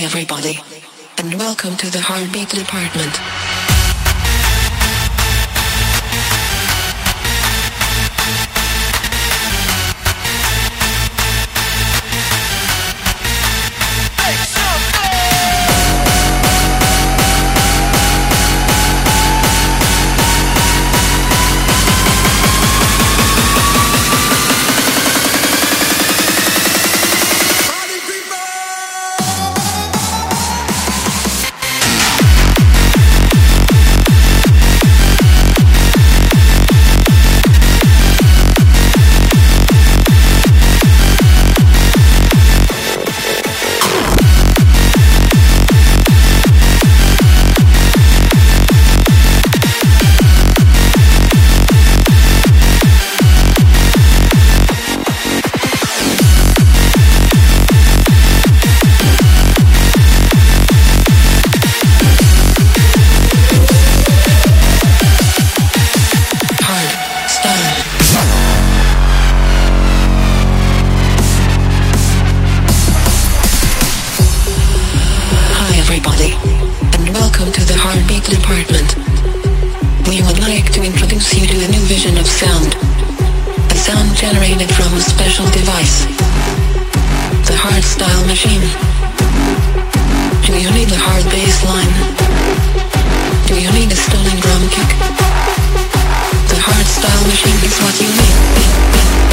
Everybody. And welcome to the Heartbeat Department. To Department. We would like to introduce you to a new vision of sound. A sound generated from a special device. The Hard Style Machine. Do you need a hard bass line? Do you need a stunning drum kick? The hard style machine is what you need.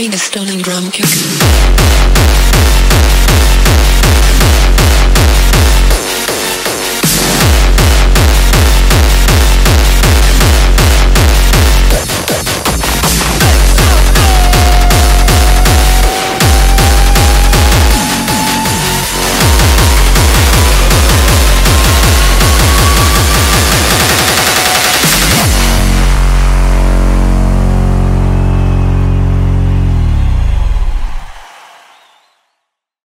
having a stolen drum kick.